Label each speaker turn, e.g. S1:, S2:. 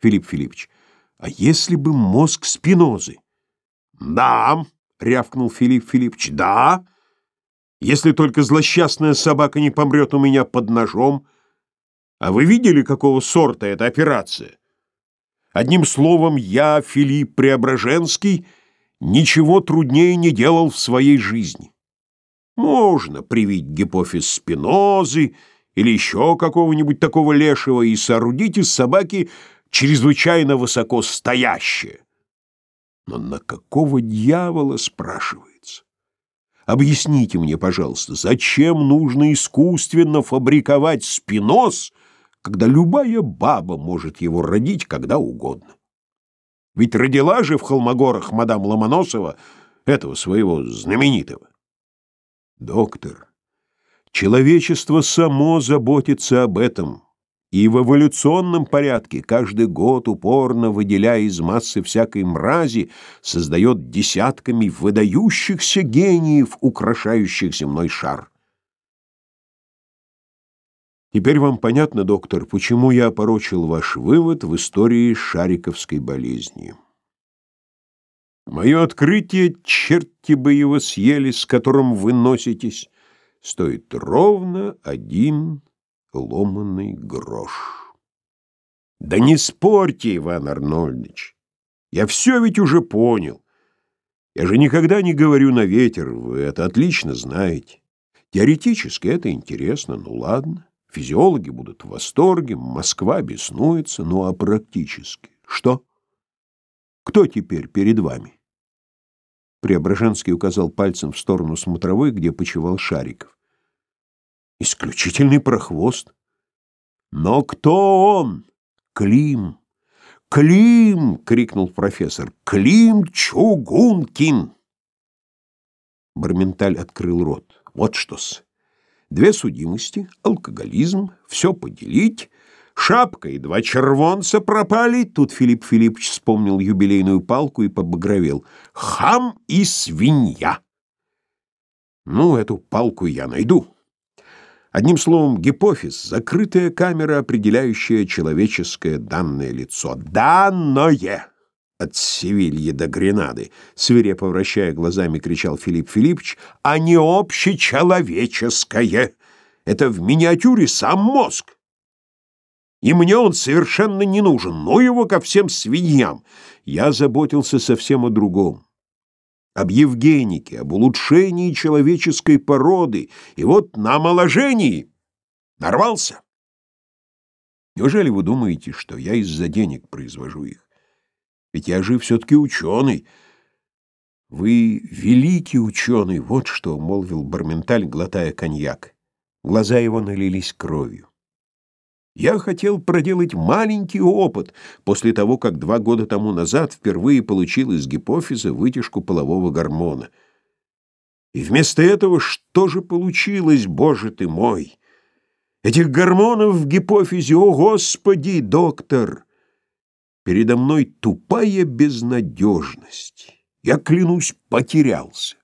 S1: Филипп Филиппович, а если бы мозг Спинозы?
S2: Да, рявкнул Филипп Филиппович, да. Если только злосчастная собака не помрет у меня под ножом. А вы видели, какого сорта эта операция? Одним словом, я, Филипп Преображенский, ничего труднее не делал в своей жизни. Можно привить гипофиз спинозы или еще какого-нибудь такого лешего и соорудить из собаки чрезвычайно высоко стоящее. Но на какого дьявола, спрашивается? Объясните мне, пожалуйста, зачем нужно искусственно фабриковать спиноз, когда любая баба может его родить когда угодно? Ведь родила же в Холмогорах мадам Ломоносова этого своего знаменитого.
S1: Доктор, человечество само заботится об этом, и в эволюционном порядке каждый год упорно выделяя из массы всякой мрази, создает десятками выдающихся гениев, украшающих земной шар. Теперь вам понятно, доктор, почему я опорочил ваш вывод в истории шариковской болезни. Мое открытие, черти бы его съели, с которым вы носитесь, стоит ровно один ломаный грош.
S2: Да не спорьте, Иван Арнольдович. Я все ведь уже понял. Я же никогда не говорю на ветер, вы это отлично знаете. Теоретически это интересно, ну ладно. Физиологи будут в восторге, Москва беснуется, ну а практически что? Кто теперь перед вами?
S1: Преображенский указал пальцем в сторону смотровой, где почивал Шариков.
S2: Исключительный прохвост. Но кто он? Клим. Клим, крикнул профессор. Клим Чугункин.
S1: Барменталь открыл рот. Вот что-с. Две судимости, алкоголизм, все поделить, Шапка и два червонца пропали. Тут Филипп Филиппович вспомнил юбилейную палку и побагровел. Хам и свинья. Ну, эту палку я найду. Одним словом, гипофиз — закрытая камера, определяющая человеческое данное лицо. Данное! От Севильи до Гренады, свирепо вращая глазами, кричал Филипп Филиппович, а не общечеловеческое. Это в миниатюре сам мозг. И мне он совершенно не нужен, но его ко всем свиньям. Я заботился совсем о другом. Об Евгенике, об улучшении человеческой породы, и вот на омоложении нарвался. Неужели вы думаете, что я из-за денег произвожу их? Ведь я же все-таки ученый. Вы великий ученый, вот что, — молвил Барменталь, глотая коньяк. Глаза его налились кровью. Я хотел проделать маленький опыт после того, как два года тому назад впервые получил из гипофиза вытяжку полового гормона. И вместо этого что же получилось, боже ты мой? Этих гормонов в гипофизе, о господи, доктор! Передо мной тупая безнадежность. Я, клянусь, потерялся.